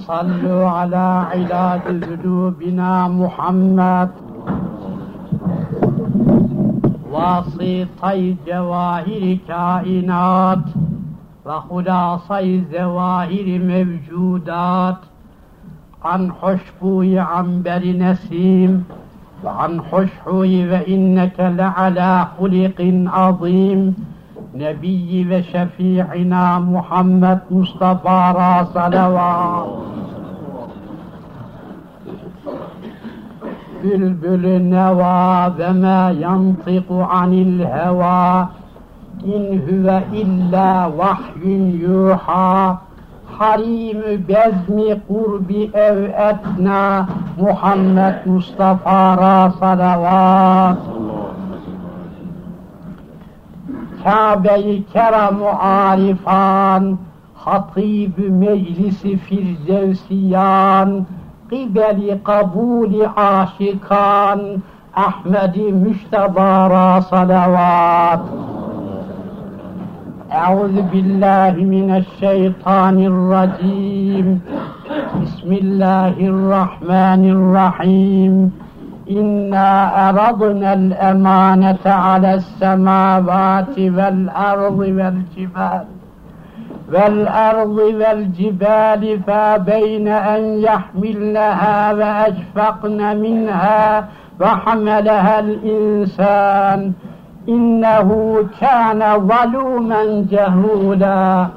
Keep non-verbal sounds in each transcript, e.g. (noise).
صلوا على علاج ذنوبنا محمد واسطي جواهر كائنات وخلاصي زواهر موجودات عن حشبوي عنبر نسيم وعن حشحوي وإنك لعلى خلق عظيم نبي وشفيعنا محمد مصطفى را صلوات بلبل النوى وما ينطق عن الهوى إن هو إلا وحي يوحى. حريم بزم قرب أو أدنى محمد مصطفى را صلوات Kabe-i Kerem-u Arifan, Hatib Meclisi Firdevsiyan, Kibeli Kabuli Aşikan, Ahmedi Müştebara Salavat. أعوذ بالله من الشيطان الرجيم بسم الله الرحمن الرحيم إنا أرضنا الأمانة على السماوات والأرض والجبال والأرض والجبال فابين أن يحملنها وأشفقن منها وحملها الإنسان إنه كان ظلوما جهولا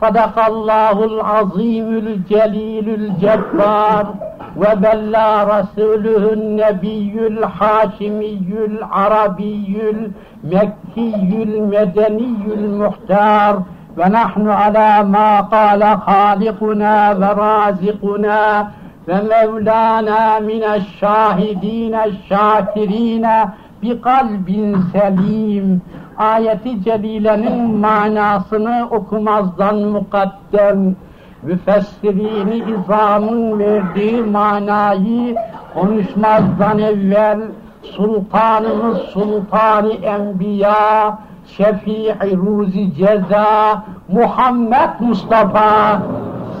صدق الله العظيم الجليل الجبار وبلى رسوله النبي الحاشمي العربي المكي المدني المختار. ونحن على ما قال خالقنا ورازقنا ومولانا من الشاهدين الشاكرين بقلب selim ayeti celilenin manasını okumazdan mukaddem müfessirini izamın verdiği manayı konuşmazdan evvel Sultanımız Sultanı Enbiya Şefii Ruzi Ceza Muhammed Mustafa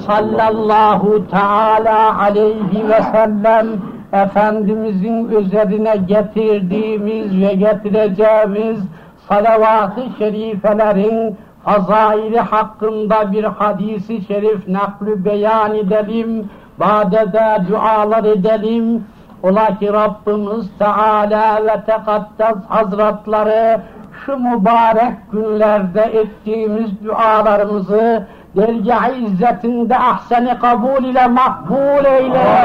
sallallahu teala aleyhi ve sellem Efendimizin üzerine getirdiğimiz ve getireceğimiz salavat-ı şerifelerin fazaili hakkında bir hadisi şerif naklü beyan edelim, badede dualar edelim. Ola ki Rabbimiz Teala ve Tekaddes Hazretleri şu mübarek günlerde ettiğimiz dualarımızı dergâh-ı izzetinde ahseni kabul ile makbul eyle.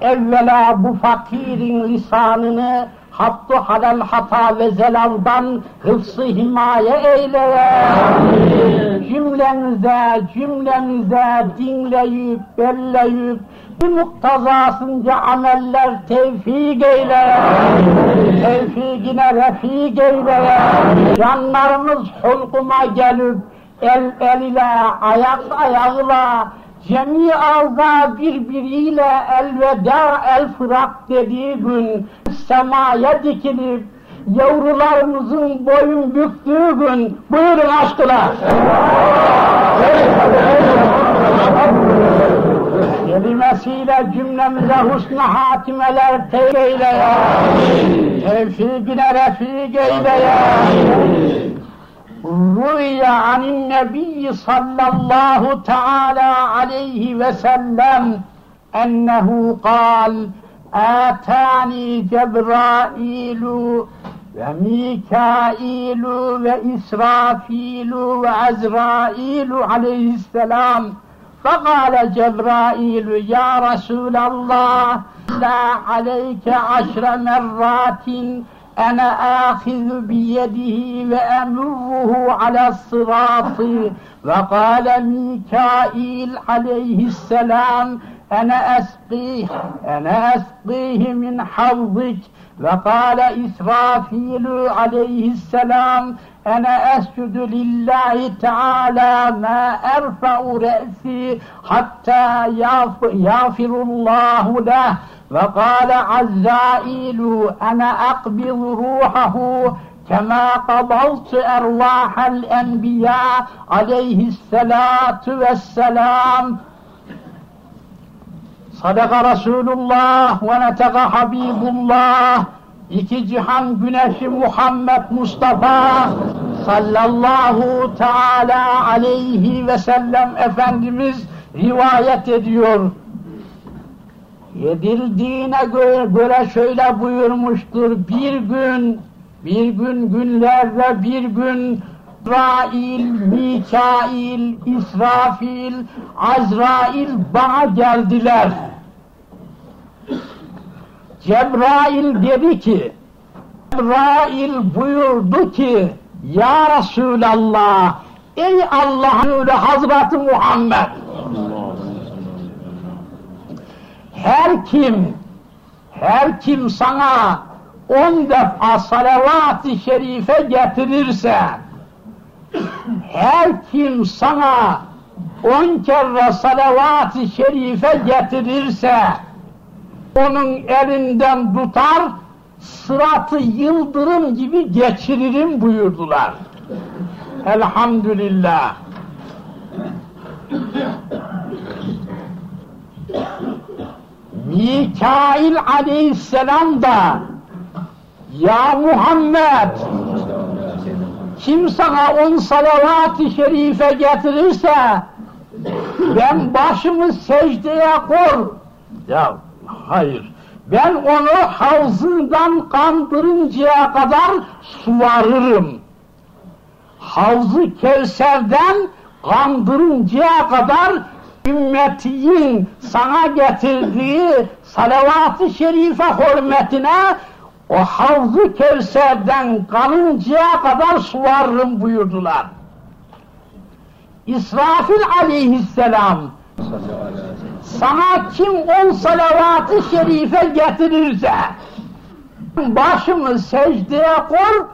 Evvela bu fakirin lisanını hattu halal hata ve zelaldan hıfzı himaye eyle. Cümlemize, cümlemize dinleyip, belleyip, bu muktazasınca ameller tevfik eyle. Tevfikine refik eyle. Canlarımız hulkuma gelip, el el ile, ayak ayağıyla, cemi ağza birbiriyle elveda el fırak dediği gün semaya dikilip yavrularımızın boyun büktüğü gün buyurun aşkına. Kelimesiyle cümlemize husn-ı hatimeler teyleyle ya. Tevfikine refik eyle ya. Rüya anin nebiyyi sallallahu teala aleyhi ve sellem ennehu kal أنه قال آتاني جبرائيل وميكائيل وإسرافيل وعزرائيل عليه السلام فقال جبرائيل يا رسول الله لا عليك عشر مرات أنا آخذ بيده وأمره على الصراط وقال ميكائيل عليه السلام أنا أسقيه أنا أسقيه من حوضك وقال إسرافيل عليه السلام أنا أسجد لله تعالى ما أرفع رأسي حتى يغفر الله له. وقال عزائيل أنا أقبض روحه كما قبضت أرواح الأنبياء عليه الصلاة والسلام. Sadaka Resulullah ve neteka Habibullah. İki cihan güneşi Muhammed Mustafa sallallahu teala aleyhi ve sellem Efendimiz rivayet ediyor. Yedirdiğine göre, göre şöyle buyurmuştur. Bir gün, bir gün günlerle bir gün İsrail, Mikail, İsrafil, Azrail bana geldiler. Cebrail dedi ki, Cebrail buyurdu ki, Ya Resulallah, ey Allah'ın Hazreti Muhammed, her kim, her kim sana on defa salavat-ı şerife getirirse, her kim sana on kere salavat-ı şerife getirirse, onun elinden tutar, sıratı yıldırım gibi geçiririm buyurdular. Elhamdülillah. Mikail aleyhisselam da Ya Muhammed kim sana on salavat-ı şerife getirirse ben başımı secdeye kor. Ya hayır. Ben onu havzından kandırıncaya kadar suvarırım. Havzı Kevser'den kandırıncaya kadar ümmetiyin sana getirdiği salavat-ı şerife hürmetine o havzu Kevser'den kanıncaya kadar suvarırım buyurdular. İsrafil aleyhisselam sana kim on salavat-ı şerife getirirse başımı secdeye koy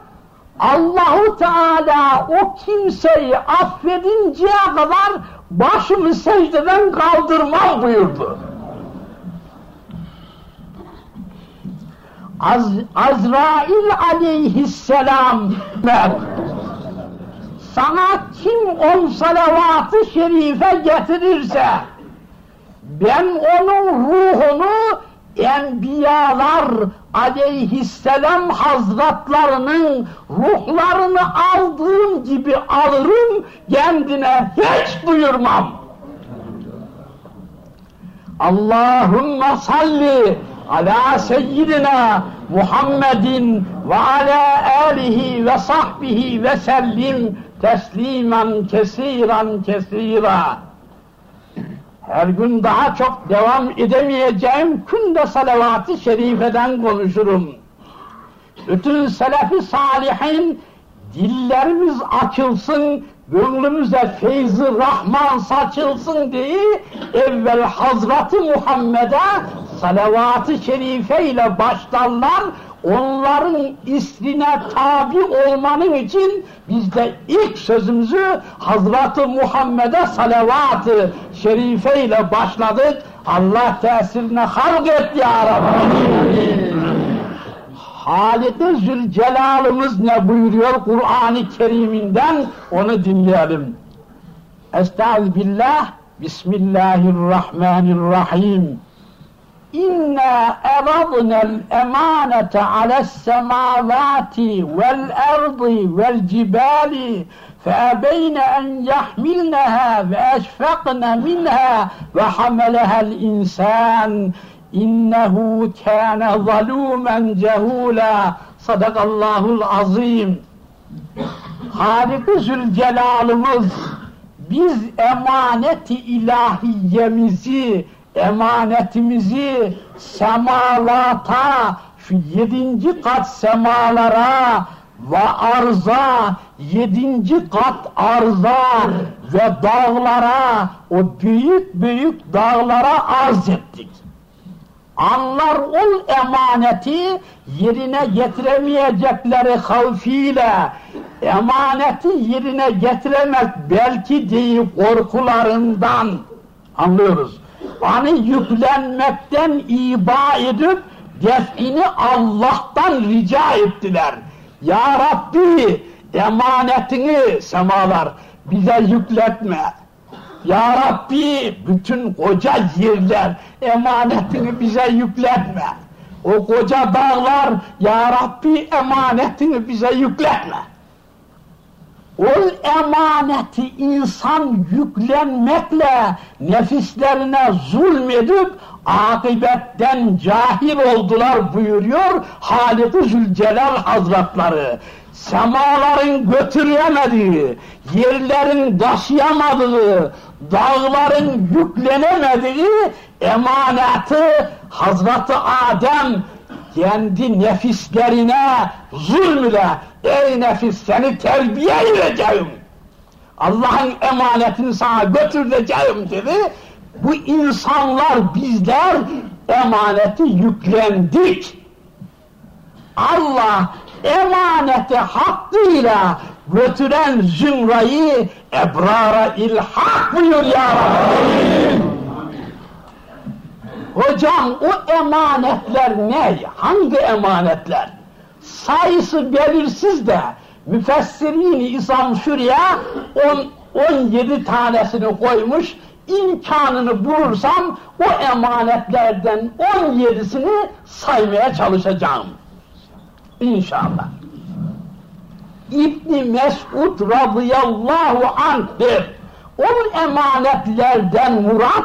Allahu Teala o kimseyi affedinceye kadar başımı secdeden kaldırmam buyurdu. Az, Azrail aleyhisselam sana kim on salavat-ı şerife getirirse ben onun ruhunu Enbiyalar aleyhisselam hazretlerinin ruhlarını aldığım gibi alırım, kendine hiç duyurmam. Allahümme salli ala seyyidina Muhammedin ve ala alihi ve sahbihi ve sellim teslimen kesiran kesira. Her gün daha çok devam edemeyeceğim künde salavat-ı şerifeden konuşurum. Bütün selefi salihin dillerimiz açılsın, gönlümüze feyzi rahman saçılsın diye evvel Hazreti Muhammed'e salavat-ı şerife ile başlarlar, onların isline tabi olmanın için biz de ilk sözümüzü Hazreti Muhammed'e salavat-ı şerife ile başladık. Allah tesirine halk et ya Rabbi. Halik-i Zülcelal'ımız ne buyuruyor Kur'an-ı Kerim'inden onu dinleyelim. Estağfirullah, Bismillahirrahmanirrahim. İnna eradna'l emanete ale's semavati vel ardı vel cibali فأبين أن يحملنها وأشفقن منها وحملها الإنسان إنه كان ظلوما جهولا صدق الله العظيم Halik-i Zülcelal'ımız biz emaneti ilahiyemizi, emanetimizi semalata, şu yedinci kat semalara ve arza, yedinci kat arza ve dağlara, o büyük büyük dağlara arz ettik. Anlar ol emaneti yerine getiremeyecekleri havfiyle, emaneti yerine getiremek belki değil korkularından anlıyoruz. Hani yüklenmekten iba edip defini Allah'tan rica ettiler. Ya Rabbi emanetini semalar bize yükletme. Ya Rabbi bütün koca yerler emanetini bize yükletme. O koca dağlar Ya Rabbi emanetini bize yükletme. O emaneti insan yüklenmekle nefislerine zulmedip akibetten cahil oldular buyuruyor Halik-i Zülcelal Hazretleri. Semaların götüremediği, yerlerin taşıyamadığı, dağların yüklenemediği emaneti Hazreti Adem kendi nefislerine zulmüle ey nefis seni terbiye edeceğim. Allah'ın emanetini sana götüreceğim dedi. Bu insanlar bizler emaneti yüklendik. Allah emaneti hakkıyla götüren zümrayı ebrara ilhak buyur ya Rabbi. Hocam o emanetler ne? Hangi emanetler? Sayısı belirsiz de müfessirini İslam şuraya 17 tanesini koymuş. İmkanını bulursam o emanetlerden 17'sini saymaya çalışacağım. İnşallah. İbni Mesud radıyallahu anh'dir. Onun emanetlerden murat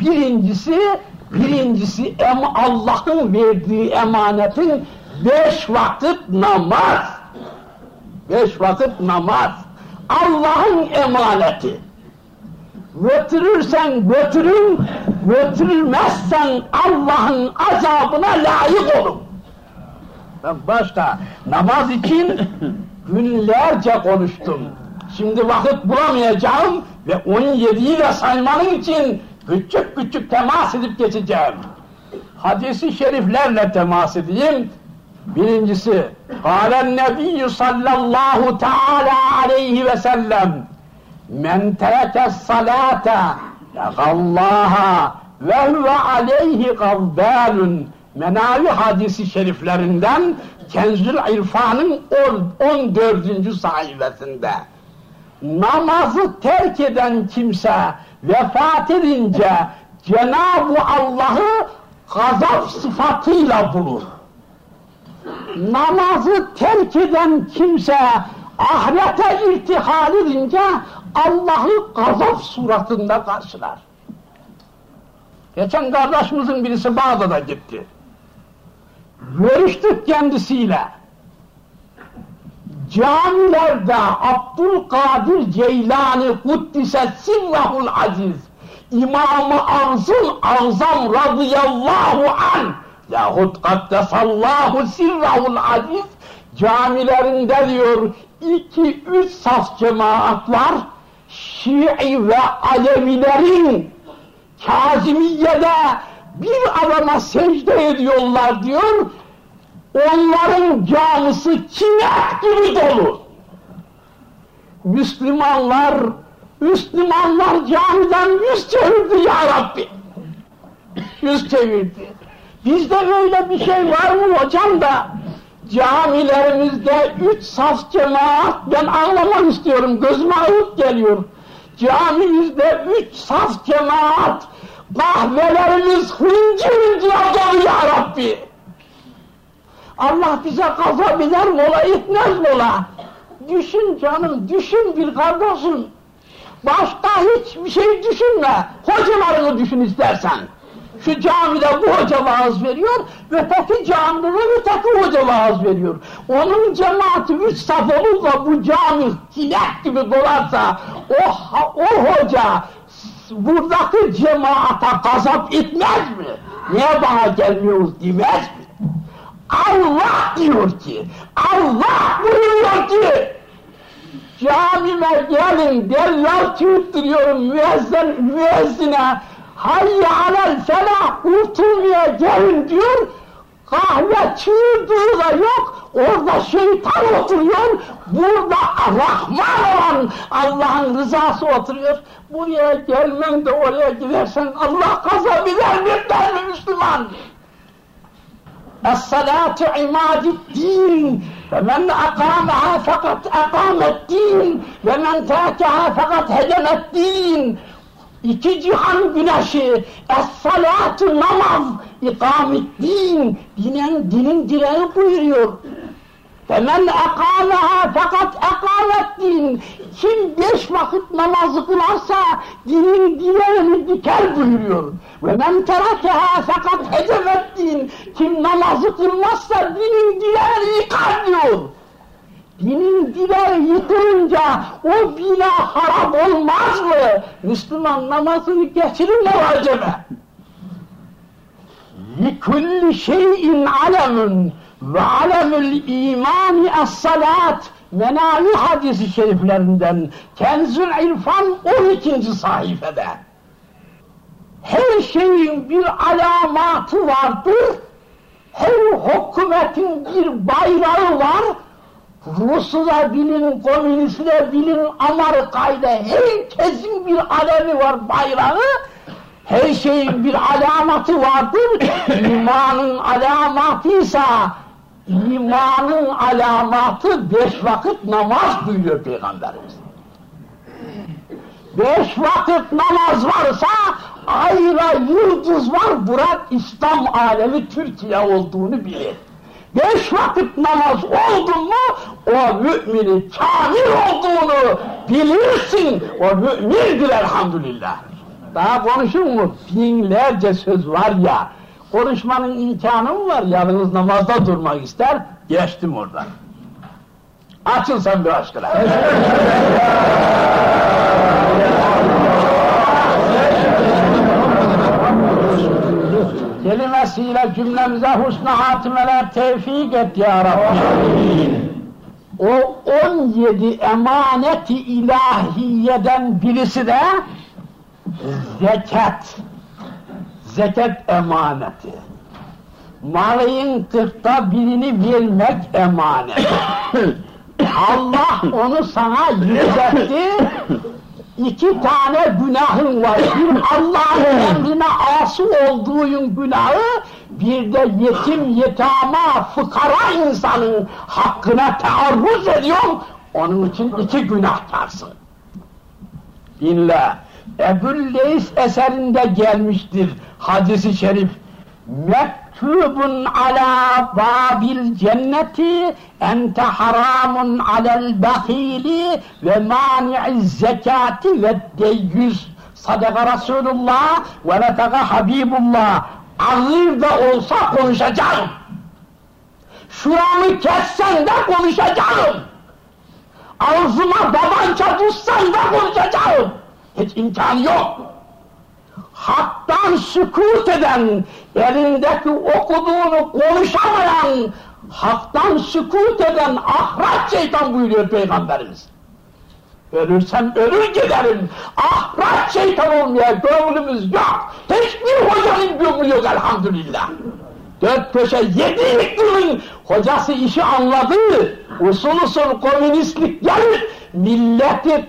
birincisi birincisi Allah'ın verdiği emanetin beş vakit namaz. Beş vakit namaz. Allah'ın emaneti. Götürürsen götürün, götürülmezsen Allah'ın azabına layık olun. Ben başta namaz için günlerce konuştum. Şimdi vakit bulamayacağım ve 17'yi de saymanın için küçük küçük temas edip geçeceğim. Hadisi şeriflerle temas edeyim. Birincisi, Kâlen Nebiyyü sallallahu teâlâ aleyhi ve sellem Men tereke salâte yagallâha ve huve aleyhi gavbâlun Menavi hadisi şeriflerinden Kenzül İrfan'ın 14. sayfasında namazı terk eden kimse vefat edince Cenab-ı Allah'ı gazap sıfatıyla bulur. Namazı terk eden kimse ahirete irtihal edince Allah'ı gazap suratında karşılar. Geçen kardeşimizin birisi Bağdat'a gitti. Görüştük kendisiyle. Camilerde Abdülkadir Ceylani Kuddise Sirrahul Aziz İmam-ı Azım Azam radıyallahu an yahut kaddesallahu sirrahul aziz camilerinde diyor iki üç saf cemaat var Şii ve Alevilerin Kazimiye'de bir adama secde ediyorlar diyor onların camisi kinet gibi dolu Müslümanlar Müslümanlar camiden yüz çevirdi ya Rabbi. Yüz çevirdi. Bizde öyle bir şey var mı hocam da camilerimizde üç saf cemaat ben anlamak istiyorum gözüme ağıt geliyor. Camimizde üç saf cemaat kahvelerimiz hıncı hıncı dolu ya. Allah bize gazap eder mola etmez mola. Düşün canım düşün bir kardeşim. Başka hiçbir şey düşünme. Hocalarını düşün istersen. Şu camide bu hoca vaaz veriyor, öteki camide de öteki hoca vaaz veriyor. Onun cemaati üç saf olur da bu cami sinek gibi dolarsa, o, o hoca buradaki cemaata gazap etmez mi? Niye bana gelmiyoruz demez mi? Allah diyor ki, Allah buyuruyor ki, camime gelin dellal çürüttürüyorum müezzin, müezzine hayya alel felah kurtulmaya gelin diyor. Kahve çığırdığı da yok orada şeytan oturuyor. Burada Rahman olan Allah'ın rızası oturuyor. Buraya gelmen de oraya gidersen Allah kazabilir ben mi Müslüman? Es-salatu imadid din. Ve men akamaha fakat akamet din. Ve men terkeha fakat hedemet din. İki cihan güneşi, es-salatu namaz, ikamet din, dinin, dinin direği buyuruyor. Femen ekâmeha fakat ekâmet din. Kim beş vakit namazı kılarsa dinin dileğini diker buyuruyor. Men terakeha fakat hedemet din. Kim namazı kılmazsa dinin dileğini yıkar diyor. Dinin dileği yıkılınca o bina harap olmaz mı? Müslüman namazını geçirir mi acaba? لِكُلِّ şeyin alemun ve alemül imani es-salat menavi hadisi şeriflerinden Kenzül İrfan 12. sayfede her şeyin bir alamatı vardır her hükümetin bir bayrağı var Rus'u da bilin, komünisti de bilin, Amerika'yla herkesin bir alemi var bayrağı her şeyin bir alamatı vardır imanın alamatıysa imanın alamatı beş vakit namaz buyuruyor Peygamberimiz. Beş vakit namaz varsa ayra yıldız var, burak İslam alemi Türkiye olduğunu bilir. Beş vakit namaz oldu mu o mümini kamil olduğunu bilirsin. O mümindir elhamdülillah. Daha konuşur mu? Binlerce söz var ya. Konuşmanın imkanı mı var? Yalnız namazda durmak ister. Geçtim oradan. Açın sen bir aşkına. (laughs) Kelimesiyle cümlemize husna hatimeler tevfik et ya Rabbi. O 17 emaneti ilahiyeden birisi de zekat. Zekat emaneti. Malın kırkta birini vermek emanet. (coughs) Allah onu sana yükseltti. İki tane günahın var. Bir Allah'ın emrine ası olduğun günahı, bir de yetim, yetama, fıkara insanın hakkına taarruz ediyorsun. Onun için iki günahtarsın. Dinle. Ebu Leys eserinde gelmiştir hadisi şerif. Mektubun ala babil cenneti ente haramun alel bahili ve mani'iz zekati ve deyyüz. Sadaka Resulullah ve letaka Habibullah. Ağır da olsa konuşacağım. Şuramı kessen de konuşacağım. Ağzıma tabanca tutsan da konuşacağım. Hiç imkanı yok. Hak'tan sükut eden, elindeki okuduğunu konuşamayan, haktan sükut eden ahrat şeytan buyuruyor Peygamberimiz. Ölürsem ölür giderim. Ahrat şeytan olmaya gönlümüz yok. Hiçbir hocanın gönlü yok elhamdülillah. Dört köşe yedi yıkımın hocası işi anladı. Usul usul komünistlik gelir. Milleti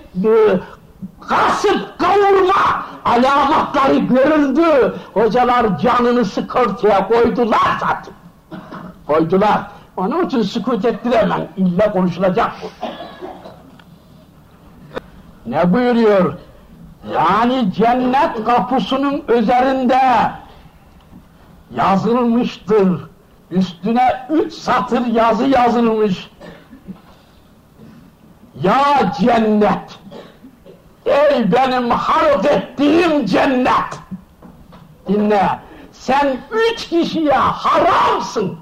kasıp kavurma alamatları görüldü. Hocalar canını sıkırtıya koydular zaten. Koydular. Onun için sükut ettiremem. İlla konuşulacak bu. Ne buyuruyor? Yani cennet kapısının üzerinde yazılmıştır. Üstüne üç satır yazı yazılmış. Ya cennet! Ey benim harp ettiğim cennet! Dinle, sen üç kişiye haramsın.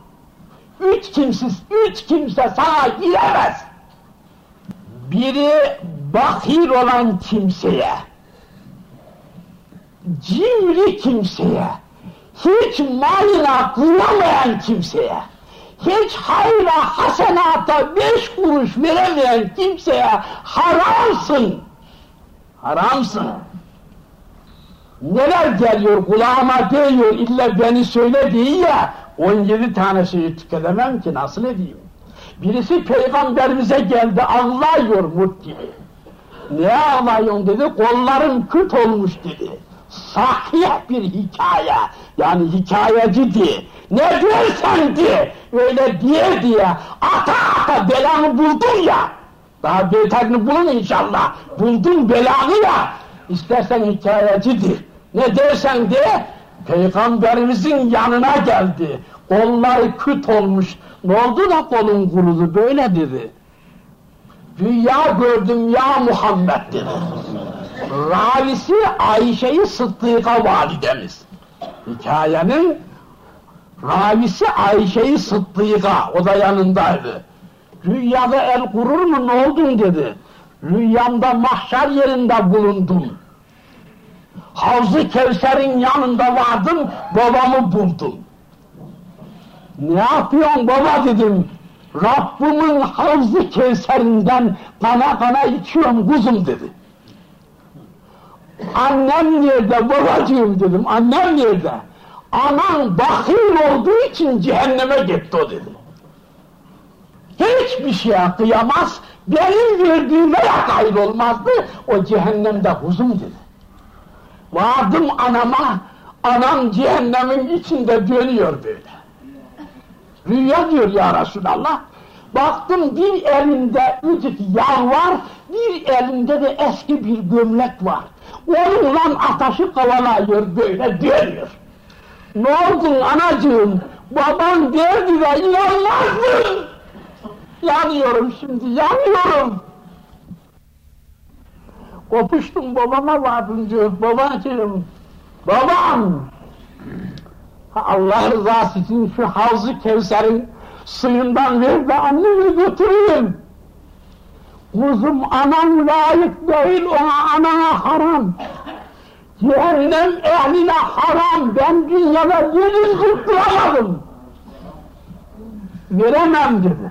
Üç kimsiz, üç kimse sana giremez. Biri bakir olan kimseye, cimri kimseye, hiç malına kıyamayan kimseye, hiç hayra hasenata beş kuruş veremeyen kimseye haramsın. Haramsın. Neler geliyor kulağıma değiyor illa beni söyle diye ya 17 tanesini tüketemem ki nasıl edeyim? Birisi peygamberimize geldi ağlıyor mut gibi. Ne ağlıyorsun dedi kollarım küt olmuş dedi. Sahih bir hikaye. Yani hikayeci diye. Ne dersen diye. Öyle diye diye. Ata ata belanı buldun ya. Daha beterini bulun inşallah. Buldun belanı ya. İstersen hikayecidir. Ne dersen de Peygamberimizin yanına geldi. Kolları küt olmuş. Ne oldu da kolun kurudu böyle dedi. Rüya gördüm ya Muhammed dedi. Ravisi Ayşe'yi Sıddık'a validemiz. Hikayenin ravisi Ayşe'yi Sıddık'a, o da yanındaydı. Rüyada el kurur mu ne oldun dedi. Rüyamda mahşer yerinde bulundum. Havz-ı Kevser'in yanında vardım, babamı buldum. Ne yapıyorsun baba dedim. Rabbimin Havz-ı Kevser'inden kana kana içiyorum kuzum dedi. Annem nerede babacığım dedim, annem nerede? Anan bakir olduğu için cehenneme gitti o dedi. Hiçbir şeye kıyamaz, benim verdiğime yakayır olmazdı, o cehennemde huzum. Vardım anama, anam cehennemin içinde dönüyor böyle. Rüya diyor ya Resulallah. Baktım bir elinde ıcık yağ var, bir elinde de eski bir gömlek var. Onunla ataşı kavalıyor böyle dönüyor. Ne oldun anacığım? Baban derdi de inanmazdın. Yanıyorum şimdi, yanıyorum. Kopuştum babama diyor, babacığım, babam! Allah rızası için şu Havz-ı Kevser'in suyundan ver de annemi götüreyim. Kuzum anam layık değil ona anana haram. Cehennem ehline haram. Ben dünyada yerin tutturamadım. Veremem dedi.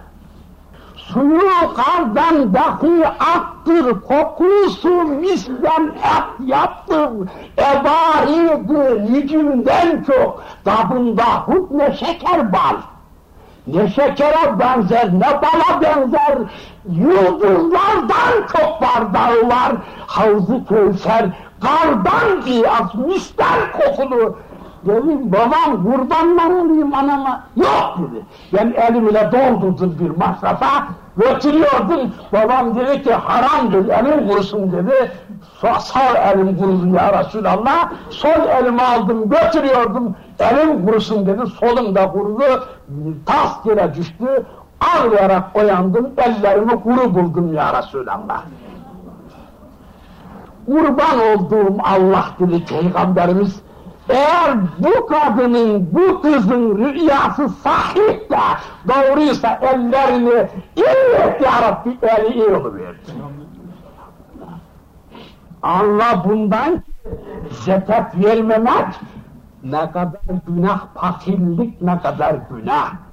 Suyu kardan dahi attır, kokusu mislen et yaptır. Ebaridir yücümden çok, tadında hut ne şeker bal. Ne şekere benzer, ne bala benzer, yıldızlardan çok var dağlar, havzu kevser, kardan diyaz, misler kokulu. Dedim babam kurbanlar olayım anama. Yok dedi. Ben elimle doldurdum bir masrafa, götürüyordum. Babam dedi ki haramdır, elim kurusun dedi. Sağ, elim kurudu ya Resulallah. Sol elimi aldım, götürüyordum. Elim kurusun dedi, solum da kurudu. Tas yere düştü. Ağlayarak uyandım, ellerimi kuru buldum ya Resulallah. Kurban olduğum Allah dedi Peygamberimiz eğer bu kadının, bu kızın rüyası sahih de doğruysa ellerini illet ya Rabbi eli iyi oluverdi. Allah bundan zekat vermemek ne kadar günah, fakirlik ne kadar günah.